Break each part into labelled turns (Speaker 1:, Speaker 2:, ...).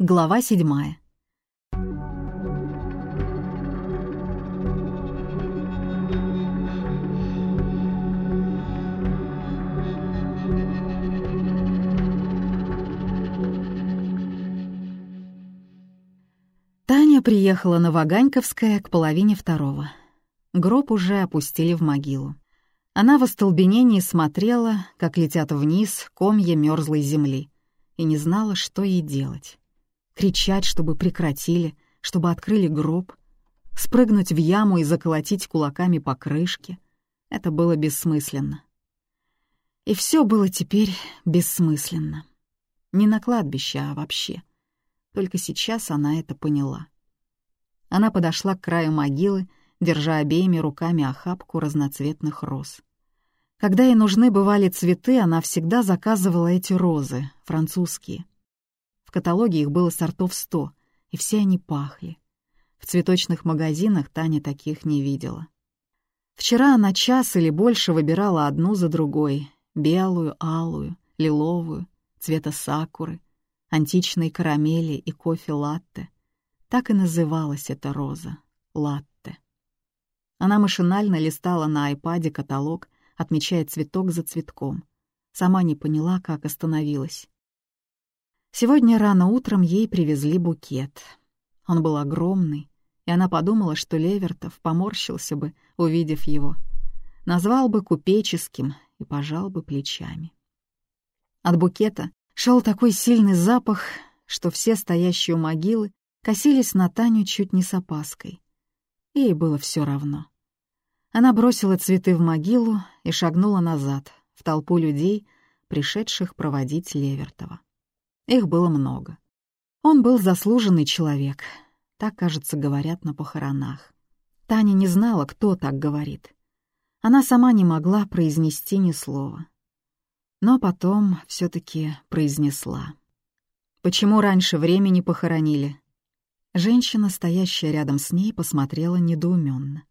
Speaker 1: Глава седьмая. Таня приехала на Ваганьковское к половине второго. Гроб уже опустили в могилу. Она в остолбенении смотрела, как летят вниз комья мерзлой земли, и не знала, что ей делать. Кричать, чтобы прекратили, чтобы открыли гроб, спрыгнуть в яму и заколотить кулаками по крышке — это было бессмысленно. И все было теперь бессмысленно. Не на кладбище, а вообще. Только сейчас она это поняла. Она подошла к краю могилы, держа обеими руками охапку разноцветных роз. Когда ей нужны бывали цветы, она всегда заказывала эти розы, французские. В каталоге их было сортов сто, и все они пахли. В цветочных магазинах Таня таких не видела. Вчера она час или больше выбирала одну за другой — белую, алую, лиловую, цвета сакуры, античной карамели и кофе-латте. Так и называлась эта роза — латте. Она машинально листала на айпаде каталог, отмечая цветок за цветком. Сама не поняла, как остановилась. Сегодня рано утром ей привезли букет. Он был огромный, и она подумала, что Левертов поморщился бы, увидев его. Назвал бы купеческим и пожал бы плечами. От букета шел такой сильный запах, что все стоящие у могилы косились на Таню чуть не с опаской. Ей было все равно. Она бросила цветы в могилу и шагнула назад, в толпу людей, пришедших проводить Левертова. Их было много. Он был заслуженный человек, так, кажется, говорят на похоронах. Таня не знала, кто так говорит. Она сама не могла произнести ни слова но потом все таки произнесла. «Почему раньше времени похоронили?» Женщина, стоящая рядом с ней, посмотрела недоуменно.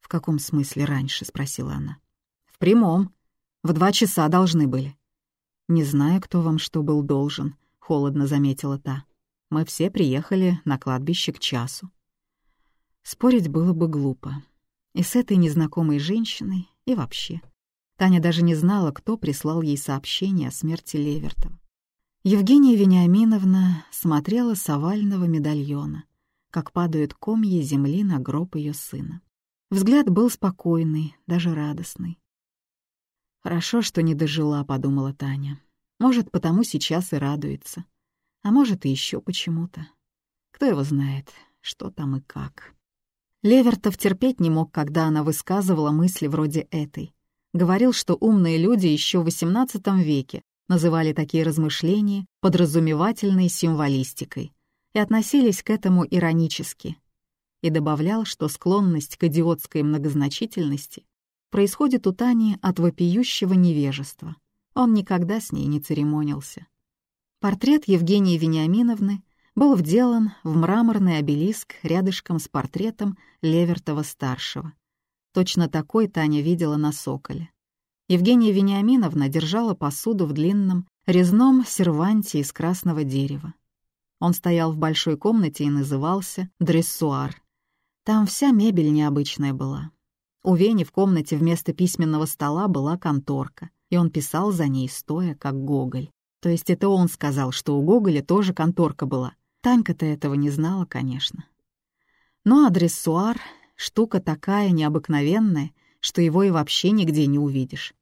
Speaker 1: «В каком смысле раньше?» — спросила она. «В прямом. В два часа должны были». «Не знаю, кто вам что был должен», — холодно заметила та. «Мы все приехали на кладбище к часу». Спорить было бы глупо. И с этой незнакомой женщиной, и вообще. Таня даже не знала, кто прислал ей сообщение о смерти Левертова. Евгения Вениаминовна смотрела с овального медальона, как падают комья земли на гроб ее сына. Взгляд был спокойный, даже радостный. «Хорошо, что не дожила», — подумала Таня. «Может, потому сейчас и радуется. А может, и еще почему-то. Кто его знает, что там и как». Левертов терпеть не мог, когда она высказывала мысли вроде этой — говорил, что умные люди еще в XVIII веке называли такие размышления подразумевательной символистикой и относились к этому иронически, и добавлял, что склонность к идиотской многозначительности происходит у Тани от вопиющего невежества. Он никогда с ней не церемонился. Портрет Евгении Вениаминовны был вделан в мраморный обелиск рядышком с портретом Левертова-старшего. Точно такой Таня видела на Соколе. Евгения Вениаминовна держала посуду в длинном резном серванте из красного дерева. Он стоял в большой комнате и назывался «дрессуар». Там вся мебель необычная была. У Вени в комнате вместо письменного стола была конторка, и он писал за ней, стоя, как Гоголь. То есть это он сказал, что у Гоголя тоже конторка была. Танька-то этого не знала, конечно. Ну а дрессуар Штука такая необыкновенная, что его и вообще нигде не увидишь.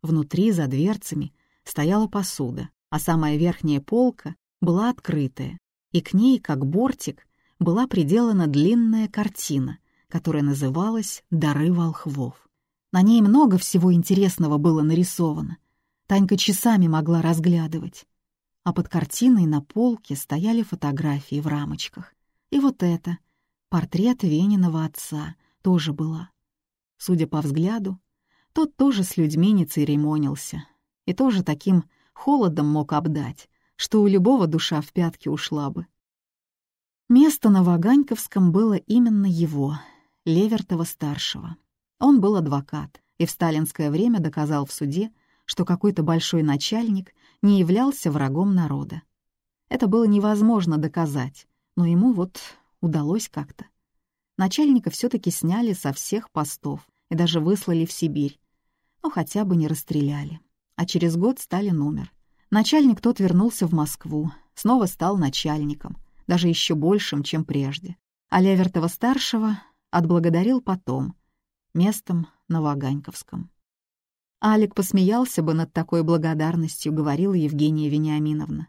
Speaker 1: Внутри, за дверцами, стояла посуда, а самая верхняя полка была открытая, и к ней, как бортик, была приделана длинная картина, которая называлась «Дары волхвов». На ней много всего интересного было нарисовано. Танька часами могла разглядывать. А под картиной на полке стояли фотографии в рамочках. И вот это, Портрет Вениного отца тоже была. Судя по взгляду, тот тоже с людьми не церемонился и тоже таким холодом мог обдать, что у любого душа в пятки ушла бы. Место на Ваганьковском было именно его, Левертова-старшего. Он был адвокат и в сталинское время доказал в суде, что какой-то большой начальник не являлся врагом народа. Это было невозможно доказать, но ему вот удалось как-то. Начальника все таки сняли со всех постов и даже выслали в Сибирь. Ну, хотя бы не расстреляли. А через год стали номер. Начальник тот вернулся в Москву, снова стал начальником, даже еще большим, чем прежде. А Левертова-старшего отблагодарил потом, местом на Ваганьковском. Алик посмеялся бы над такой благодарностью, говорила Евгения Вениаминовна.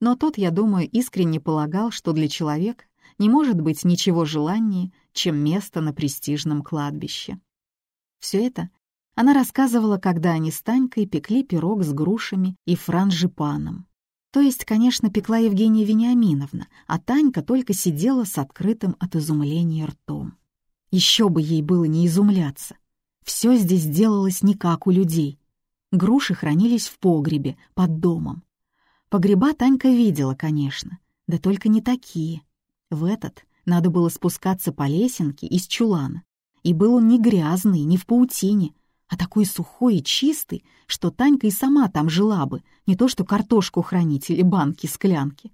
Speaker 1: Но тот, я думаю, искренне полагал, что для человека не может быть ничего желаннее, чем место на престижном кладбище. Все это она рассказывала, когда они с Танькой пекли пирог с грушами и франжипаном. То есть, конечно, пекла Евгения Вениаминовна, а Танька только сидела с открытым от изумления ртом. Еще бы ей было не изумляться. Все здесь делалось не как у людей. Груши хранились в погребе, под домом. Погреба Танька видела, конечно, да только не такие. В этот надо было спускаться по лесенке из чулана. И был он не грязный, не в паутине, а такой сухой и чистый, что Танька и сама там жила бы, не то что картошку хранить или банки-склянки.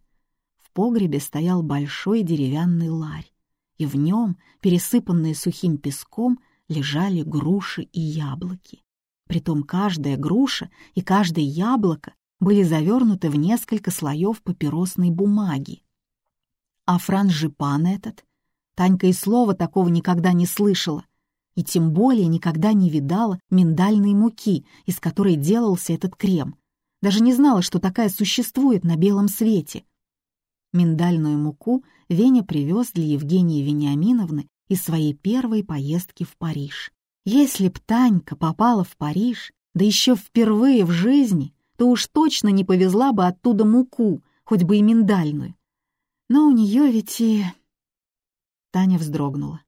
Speaker 1: В погребе стоял большой деревянный ларь, и в нем, пересыпанные сухим песком, лежали груши и яблоки. Притом каждая груша и каждое яблоко были завернуты в несколько слоев папиросной бумаги. А франжипан этот? Танька и слова такого никогда не слышала, и тем более никогда не видала миндальной муки, из которой делался этот крем. Даже не знала, что такая существует на белом свете. Миндальную муку Веня привез для Евгении Вениаминовны из своей первой поездки в Париж. Если б Танька попала в Париж, да еще впервые в жизни, то уж точно не повезла бы оттуда муку, хоть бы и миндальную. Но у нее ведь и... Таня вздрогнула.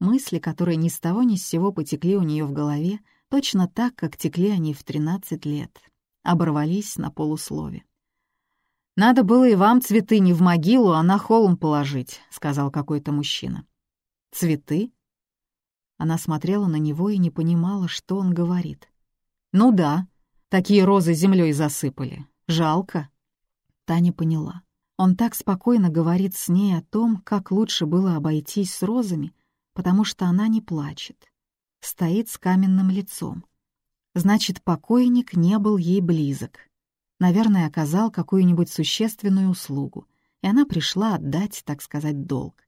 Speaker 1: Мысли, которые ни с того ни с сего потекли у нее в голове, точно так, как текли они в 13 лет, оборвались на полуслове. «Надо было и вам цветы не в могилу, а на холм положить», — сказал какой-то мужчина. «Цветы?» Она смотрела на него и не понимала, что он говорит. «Ну да, такие розы землей засыпали. Жалко». Таня поняла. Он так спокойно говорит с ней о том, как лучше было обойтись с розами, потому что она не плачет. Стоит с каменным лицом. Значит, покойник не был ей близок. Наверное, оказал какую-нибудь существенную услугу, и она пришла отдать, так сказать, долг.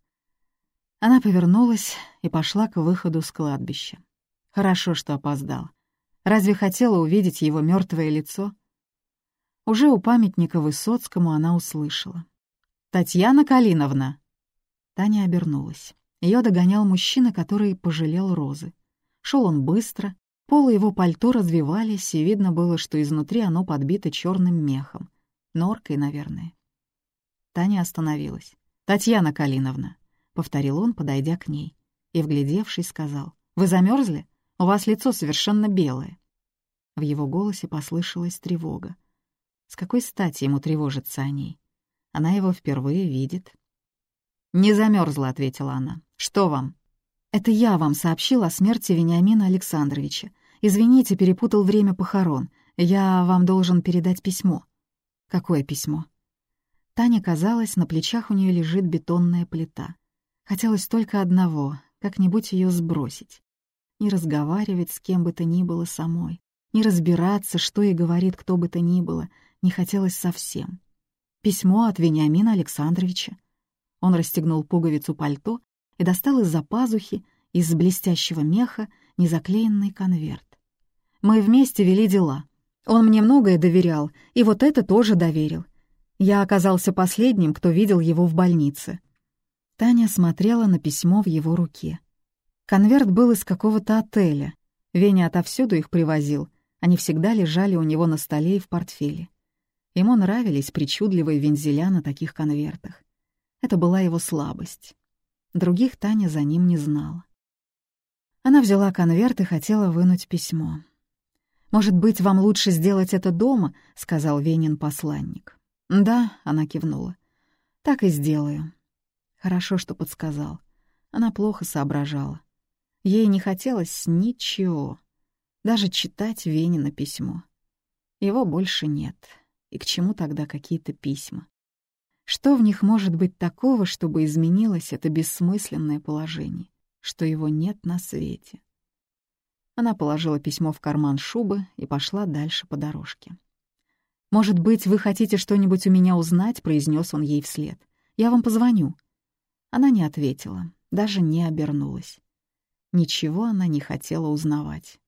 Speaker 1: Она повернулась и пошла к выходу с кладбища. Хорошо, что опоздала. Разве хотела увидеть его мертвое лицо? Уже у памятника Высоцкому она услышала. «Татьяна Калиновна!» Таня обернулась. Ее догонял мужчина, который пожалел розы. Шел он быстро, полы его пальто развивались, и видно было, что изнутри оно подбито черным мехом. Норкой, наверное. Таня остановилась. «Татьяна Калиновна», — повторил он, подойдя к ней. И, вглядевшись, сказал, «Вы замерзли? У вас лицо совершенно белое». В его голосе послышалась тревога. С какой стати ему тревожиться о ней? Она его впервые видит. «Не замерзла», — ответила она. «Что вам?» «Это я вам сообщил о смерти Вениамина Александровича. Извините, перепутал время похорон. Я вам должен передать письмо». «Какое письмо?» Таня казалось, на плечах у нее лежит бетонная плита. Хотелось только одного — как-нибудь ее сбросить. Не разговаривать с кем бы то ни было самой, не разбираться, что ей говорит кто бы то ни было, не хотелось совсем. Письмо от Вениамина Александровича. Он расстегнул пуговицу пальто и достал из-за пазухи, из блестящего меха, незаклеенный конверт. Мы вместе вели дела. Он мне многое доверял, и вот это тоже доверил. Я оказался последним, кто видел его в больнице. Таня смотрела на письмо в его руке. Конверт был из какого-то отеля. Веня отовсюду их привозил. Они всегда лежали у него на столе и в портфеле. Ему нравились причудливые вензеля на таких конвертах. Это была его слабость. Других Таня за ним не знала. Она взяла конверт и хотела вынуть письмо. «Может быть, вам лучше сделать это дома?» — сказал Венин посланник. «Да», — она кивнула. «Так и сделаю». Хорошо, что подсказал. Она плохо соображала. Ей не хотелось ничего, даже читать Венина письмо. Его больше нет. И к чему тогда какие-то письма? Что в них может быть такого, чтобы изменилось это бессмысленное положение, что его нет на свете? Она положила письмо в карман шубы и пошла дальше по дорожке. «Может быть, вы хотите что-нибудь у меня узнать?» — произнес он ей вслед. «Я вам позвоню». Она не ответила, даже не обернулась. Ничего она не хотела узнавать.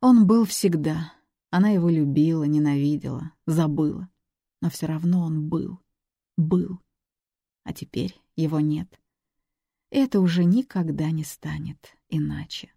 Speaker 1: Он был всегда. Она его любила, ненавидела, забыла. Но все равно он был. Был. А теперь его нет. Это уже никогда не станет иначе.